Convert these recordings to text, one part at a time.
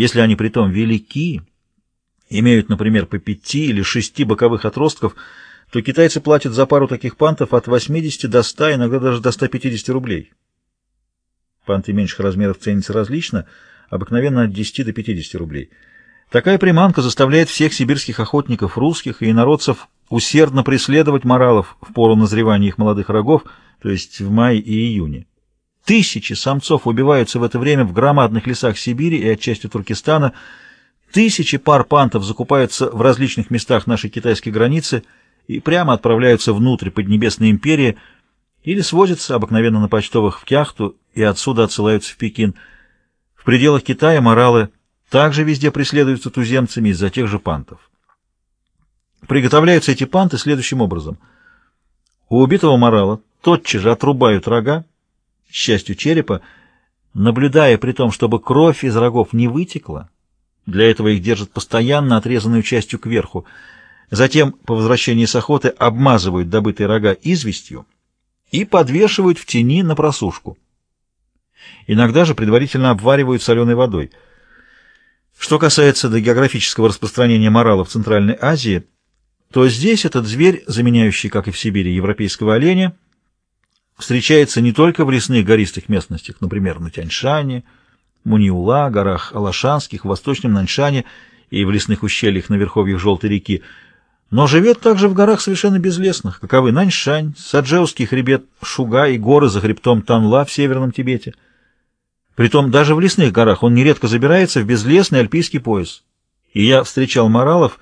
Если они притом велики, имеют, например, по пяти или шести боковых отростков, то китайцы платят за пару таких пантов от 80 до 100, иногда даже до 150 рублей. Панты меньших размеров ценятся различно, обыкновенно от 10 до 50 рублей. Такая приманка заставляет всех сибирских охотников, русских и инородцев усердно преследовать моралов в пору назревания их молодых рогов, то есть в мае и июне. Тысячи самцов убиваются в это время в громадных лесах Сибири и отчасти Туркестана, тысячи пар пантов закупаются в различных местах нашей китайской границы и прямо отправляются внутрь Поднебесной империи или свозятся обыкновенно на почтовых в Кяхту и отсюда отсылаются в Пекин. В пределах Китая моралы также везде преследуются туземцами из-за тех же пантов. Приготовляются эти панты следующим образом. У убитого морала тотчас же отрубают рога, счастью черепа, наблюдая при том, чтобы кровь из рогов не вытекла. Для этого их держат постоянно отрезанную частью кверху. Затем, по возвращении с охоты, обмазывают добытые рога известью и подвешивают в тени на просушку. Иногда же предварительно обваривают соленой водой. Что касается до географического распространения морала в Центральной Азии, то здесь этот зверь, заменяющий, как и в Сибири, европейского оленя, встречается не только в лесных гористых местностях, например, на Тяньшане, Муниула, горах Алашанских, в Восточном Наньшане и в лесных ущельях на верховьях Желтой реки, но живет также в горах совершенно безлесных, каковы Наньшань, Саджеуский хребет Шуга и горы за хребтом Танла в Северном Тибете. Притом даже в лесных горах он нередко забирается в безлесный альпийский пояс. И я встречал моралов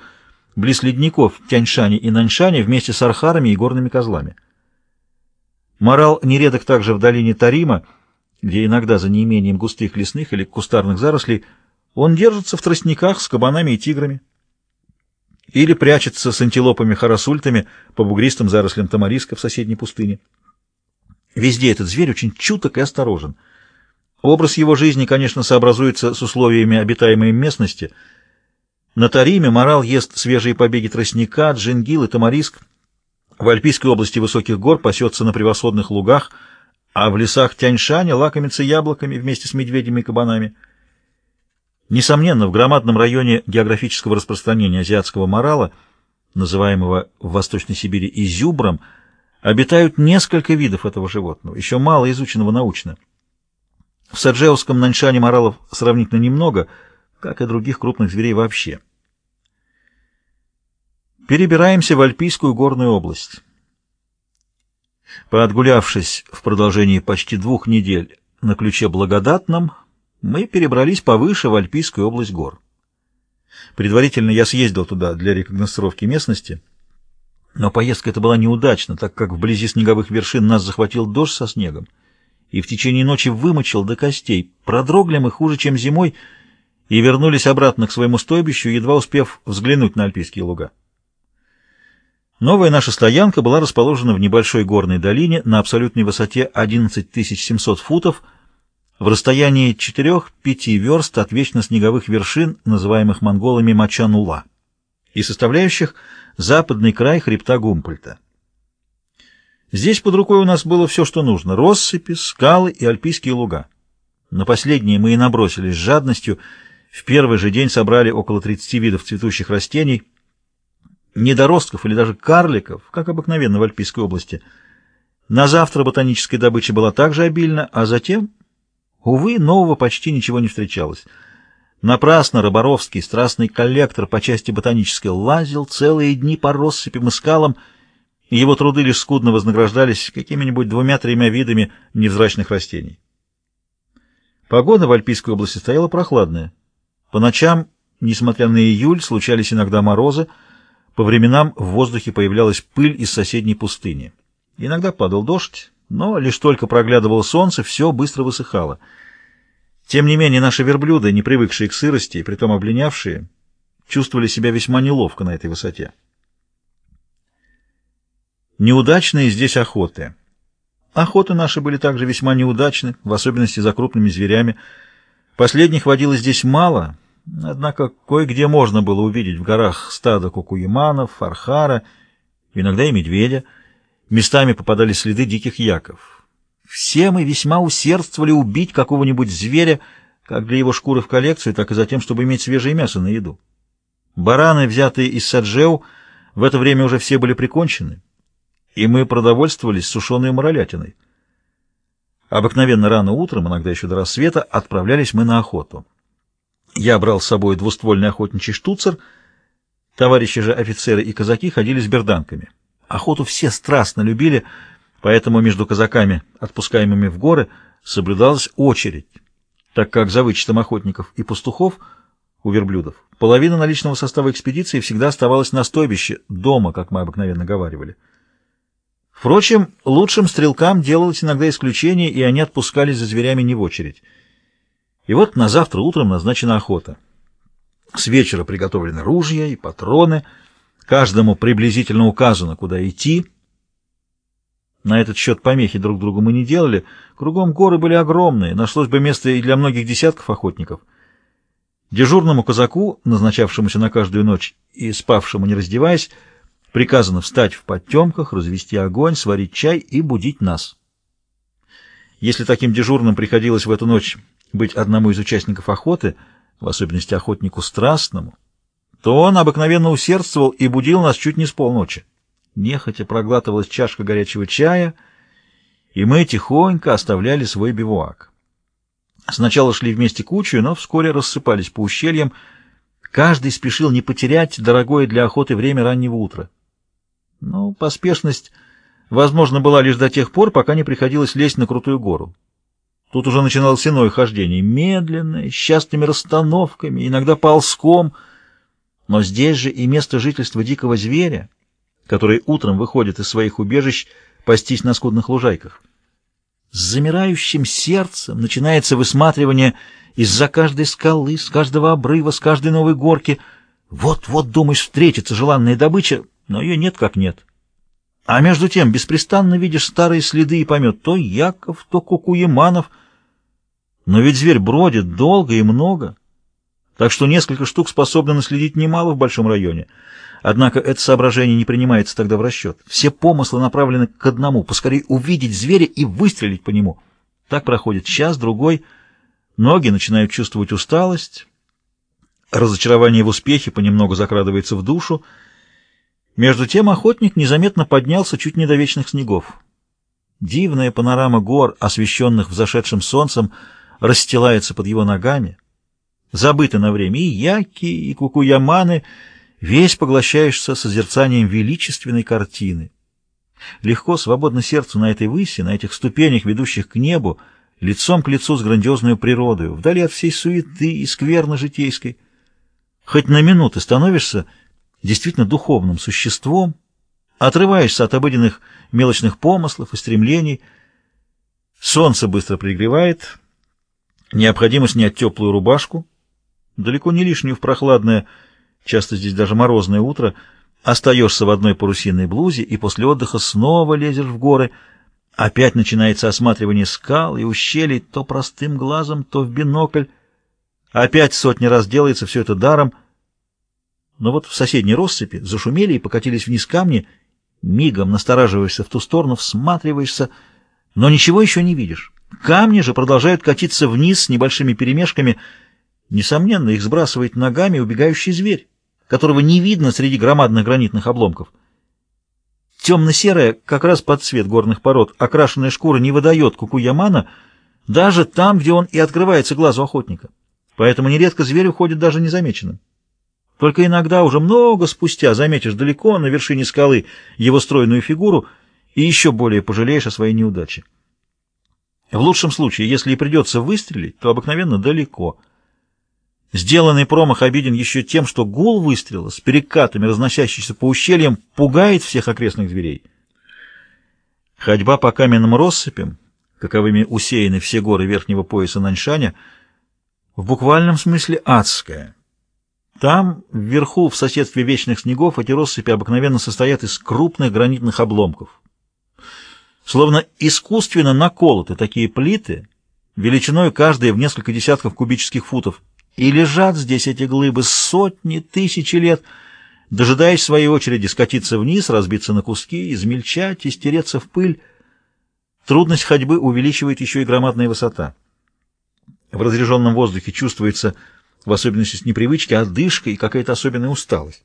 близ ледников Тяньшани и Наньшани вместе с архарами и горными козлами. Морал нередок также в долине Тарима, где иногда за неимением густых лесных или кустарных зарослей он держится в тростниках с кабанами и тиграми или прячется с антилопами-харасультами по бугристым зарослям тамариска в соседней пустыне. Везде этот зверь очень чуток и осторожен. Образ его жизни, конечно, сообразуется с условиями обитаемой местности. На Тариме морал ест свежие побеги тростника, джингил и тамариск, в Альпийской области высоких гор пасется на превосходных лугах, а в лесах Тяньшаня лакомится яблоками вместе с медведями и кабанами. Несомненно, в громадном районе географического распространения азиатского морала, называемого в Восточной Сибири изюбром, обитают несколько видов этого животного, еще мало изученного научно. В Саджеуском Наньшане моралов сравнительно немного, как и других крупных зверей вообще. Перебираемся в Альпийскую горную область. Поотгулявшись в продолжении почти двух недель на ключе благодатном, мы перебрались повыше в Альпийскую область гор. Предварительно я съездил туда для рекогносцировки местности, но поездка эта была неудачна, так как вблизи снеговых вершин нас захватил дождь со снегом и в течение ночи вымочил до костей, продрогли мы хуже, чем зимой, и вернулись обратно к своему стойбищу, едва успев взглянуть на альпийские луга. Новая наша стоянка была расположена в небольшой горной долине на абсолютной высоте 11 700 футов в расстоянии 4-5 верст от вечно снеговых вершин, называемых монголами Мачанула, и составляющих западный край хребта Гумпольта. Здесь под рукой у нас было все, что нужно — россыпи, скалы и альпийские луга. На последние мы и набросились с жадностью. В первый же день собрали около 30 видов цветущих растений — недоростков или даже карликов, как обыкновенно в Альпийской области. На завтра ботаническая добыча была также обильна, а затем, увы, нового почти ничего не встречалось. Напрасно Роборовский, страстный коллектор по части ботанической, лазил целые дни по россыпям и скалам, его труды лишь скудно вознаграждались какими-нибудь двумя-тремя видами невзрачных растений. Погода в Альпийской области стояла прохладная. По ночам, несмотря на июль, случались иногда морозы, по временам в воздухе появлялась пыль из соседней пустыни. Иногда падал дождь, но лишь только проглядывало солнце, все быстро высыхало. Тем не менее, наши верблюды, не привыкшие к сырости и притом облинявшие, чувствовали себя весьма неловко на этой высоте. Неудачные здесь охоты. Охоты наши были также весьма неудачны, в особенности за крупными зверями. Последних водилось здесь мало — Однако кое-где можно было увидеть в горах стадо кукуеманов, архара, иногда и медведя. Местами попадались следы диких яков. Все мы весьма усердствовали убить какого-нибудь зверя, как для его шкуры в коллекцию, так и за тем, чтобы иметь свежее мясо на еду. Бараны, взятые из Саджеу, в это время уже все были прикончены, и мы продовольствовались сушеной моролятиной. Обыкновенно рано утром, иногда еще до рассвета, отправлялись мы на охоту. Я брал с собой двуствольный охотничий штуцер, товарищи же офицеры и казаки ходили с берданками. Охоту все страстно любили, поэтому между казаками, отпускаемыми в горы, соблюдалась очередь, так как за вычетом охотников и пастухов у верблюдов половина наличного состава экспедиции всегда оставалась на стойбище, дома, как мы обыкновенно говаривали. Впрочем, лучшим стрелкам делалось иногда исключение, и они отпускались за зверями не в очередь. И вот на завтра утром назначена охота. С вечера приготовлены ружья и патроны, каждому приблизительно указано, куда идти. На этот счет помехи друг другу мы не делали, кругом горы были огромные, нашлось бы место и для многих десятков охотников. Дежурному казаку, назначавшемуся на каждую ночь и спавшему не раздеваясь, Приказано встать в подтемках, развести огонь, сварить чай и будить нас. Если таким дежурным приходилось в эту ночь быть одному из участников охоты, в особенности охотнику страстному, то он обыкновенно усердствовал и будил нас чуть не с полночи. Нехотя проглатывалась чашка горячего чая, и мы тихонько оставляли свой бивуак. Сначала шли вместе кучу, но вскоре рассыпались по ущельям. Каждый спешил не потерять дорогое для охоты время раннего утра. Но поспешность, возможно, была лишь до тех пор, пока не приходилось лезть на крутую гору. Тут уже начиналось иное хождение, медленное, с частыми расстановками, иногда ползком, но здесь же и место жительства дикого зверя, который утром выходит из своих убежищ пастись на скудных лужайках. С замирающим сердцем начинается высматривание из-за каждой скалы, с каждого обрыва, с каждой новой горки. Вот-вот, думаешь, встретится желанная добыча, но ее нет как нет. А между тем беспрестанно видишь старые следы и помет то Яков, то Кукуеманов. Но ведь зверь бродит долго и много, так что несколько штук способны наследить немало в большом районе. Однако это соображение не принимается тогда в расчет. Все помыслы направлены к одному — поскорее увидеть зверя и выстрелить по нему. Так проходит час, другой. Ноги начинают чувствовать усталость. Разочарование в успехе понемногу закрадывается в душу — между тем охотник незаметно поднялся чуть не до вечных снегов. Дивная панорама гор, освещенных взошедшим солнцем, расстилается под его ногами. Забыты на время и яки, и кукуяманы, весь поглощаешься созерцанием величественной картины. Легко, свободно сердцу на этой выси, на этих ступенях, ведущих к небу, лицом к лицу с грандиозной природой, вдали от всей суеты и скверны житейской. Хоть на минуту становишься действительно духовным существом, отрываешься от обыденных мелочных помыслов и стремлений. Солнце быстро пригревает, необходимо снять теплую рубашку, далеко не лишнюю в прохладное, часто здесь даже морозное утро, остаешься в одной парусиной блузе и после отдыха снова лезешь в горы, опять начинается осматривание скал и ущелий то простым глазом, то в бинокль, опять сотни раз делается все это даром — но вот в соседней россыпи зашумели и покатились вниз камни, мигом настораживаешься в ту сторону, всматриваешься, но ничего еще не видишь. Камни же продолжают катиться вниз с небольшими перемешками. Несомненно, их сбрасывает ногами убегающий зверь, которого не видно среди громадных гранитных обломков. Темно-серая, как раз под цвет горных пород, окрашенная шкура не выдает кукуямана даже там, где он и открывается глазу охотника. Поэтому нередко зверь уходит даже незамеченным. Только иногда, уже много спустя, заметишь далеко на вершине скалы его стройную фигуру и еще более пожалеешь о своей неудаче. В лучшем случае, если и придется выстрелить, то обыкновенно далеко. Сделанный промах обиден еще тем, что гул выстрела с перекатами, разносящийся по ущельям, пугает всех окрестных зверей. Ходьба по каменным россыпям, каковыми усеяны все горы верхнего пояса Наньшаня, в буквальном смысле адская — там, вверху, в соседстве вечных снегов, эти россыпи обыкновенно состоят из крупных гранитных обломков. Словно искусственно наколоты такие плиты, величиной каждая в несколько десятков кубических футов, и лежат здесь эти глыбы сотни, тысячи лет, дожидаясь своей очереди скатиться вниз, разбиться на куски, измельчать и стереться в пыль. Трудность ходьбы увеличивает еще и громадная высота. В разреженном воздухе чувствуется, в особенности с непривычки, одышка и какая-то особенная усталость.